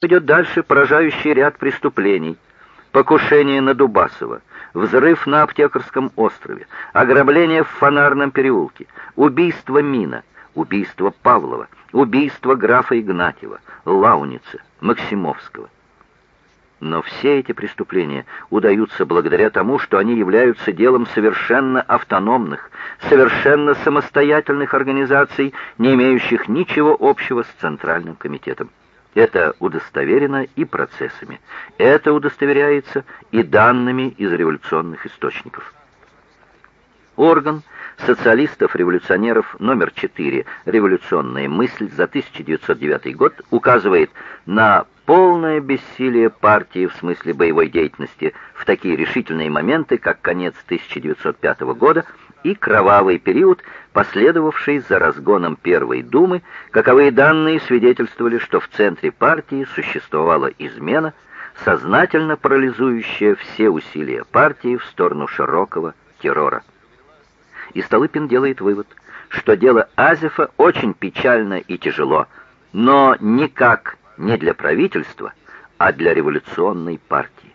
Идет дальше поражающий ряд преступлений. Покушение на Дубасова, взрыв на Аптекарском острове, ограбление в Фонарном переулке, убийство Мина, убийство Павлова, убийство графа Игнатьева, Лауница, Максимовского. Но все эти преступления удаются благодаря тому, что они являются делом совершенно автономных, совершенно самостоятельных организаций, не имеющих ничего общего с Центральным комитетом. Это удостоверено и процессами. Это удостоверяется и данными из революционных источников. Орган социалистов-революционеров номер 4 «Революционная мысль» за 1909 год указывает на полное бессилие партии в смысле боевой деятельности в такие решительные моменты, как конец 1905 года – и кровавый период, последовавший за разгоном Первой Думы, каковые данные свидетельствовали, что в центре партии существовала измена, сознательно парализующая все усилия партии в сторону широкого террора. И Столыпин делает вывод, что дело Азефа очень печально и тяжело, но никак не для правительства, а для революционной партии.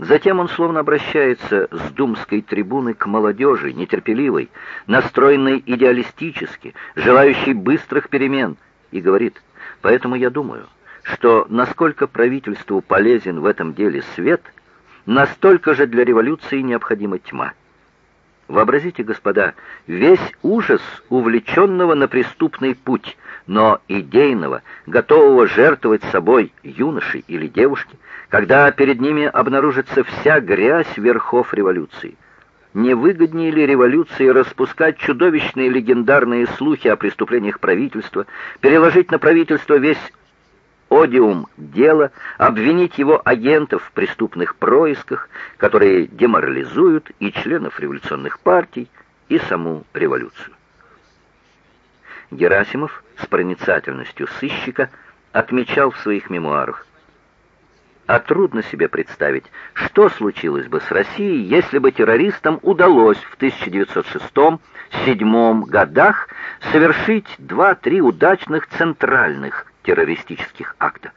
Затем он словно обращается с думской трибуны к молодежи, нетерпеливой, настроенной идеалистически, желающей быстрых перемен, и говорит, «Поэтому я думаю, что насколько правительству полезен в этом деле свет, настолько же для революции необходима тьма». Вообразите, господа, весь ужас увлеченного на преступный путь, но идейного, готового жертвовать собой юноши или девушки, когда перед ними обнаружится вся грязь верхов революции. Не выгоднее ли революции распускать чудовищные легендарные слухи о преступлениях правительства, переложить на правительство весь одиум дела, обвинить его агентов в преступных происках, которые деморализуют и членов революционных партий, и саму революцию? Герасимов с проницательностью сыщика отмечал в своих мемуарах, а трудно себе представить, что случилось бы с Россией, если бы террористам удалось в 1906-1907 годах совершить два-три удачных центральных террористических акта.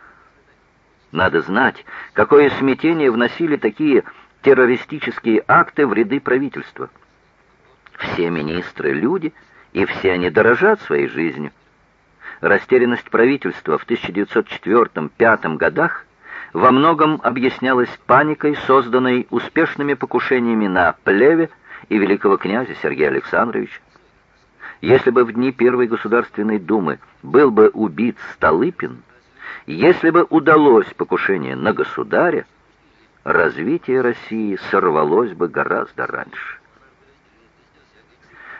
Надо знать, какое смятение вносили такие террористические акты в ряды правительства. Все министры — люди, и все они дорожат своей жизнью. Растерянность правительства в 1904-1905 годах во многом объяснялась паникой, созданной успешными покушениями на Плеве и великого князя Сергея Александровича. Если бы в дни Первой Государственной Думы был бы убит Столыпин, если бы удалось покушение на государя, развитие России сорвалось бы гораздо раньше.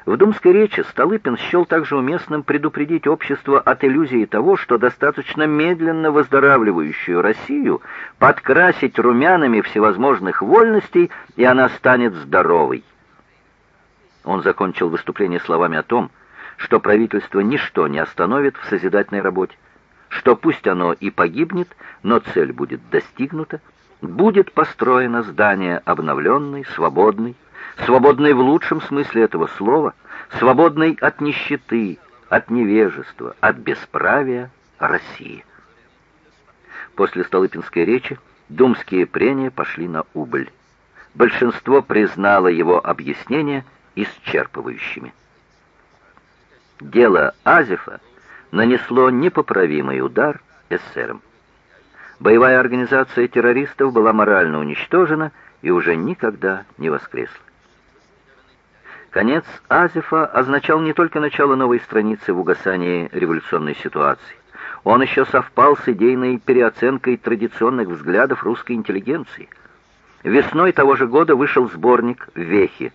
В думской речи Столыпин счел также уместным предупредить общество от иллюзии того, что достаточно медленно выздоравливающую Россию подкрасить румянами всевозможных вольностей, и она станет здоровой. Он закончил выступление словами о том, что правительство ничто не остановит в созидательной работе, что пусть оно и погибнет, но цель будет достигнута, будет построено здание обновленной, свободной, свободной в лучшем смысле этого слова, свободной от нищеты, от невежества, от бесправия России. После Столыпинской речи думские прения пошли на убыль. Большинство признало его объяснения исчерпывающими. Дело Азефа нанесло непоправимый удар эсерам. Боевая организация террористов была морально уничтожена и уже никогда не воскресла. Конец Азефа означал не только начало новой страницы в угасании революционной ситуации. Он еще совпал с идейной переоценкой традиционных взглядов русской интеллигенции. Весной того же года вышел сборник «Вехи».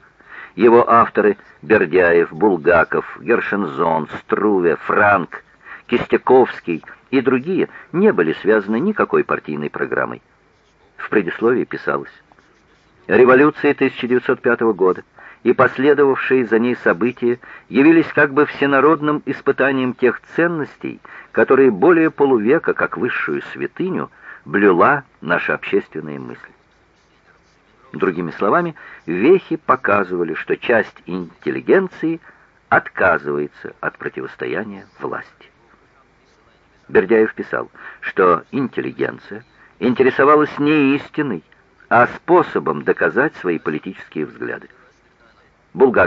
Его авторы Бердяев, Булгаков, Гершензон, Струве, Франк, Кистяковский и другие не были связаны никакой партийной программой. В предисловии писалось «Революция 1905 года – и последовавшие за ней события явились как бы всенародным испытанием тех ценностей, которые более полувека, как высшую святыню, блюла наша общественная мысль. Другими словами, вехи показывали, что часть интеллигенции отказывается от противостояния власти. Бердяев писал, что интеллигенция интересовалась не истиной, а способом доказать свои политические взгляды. Булгаков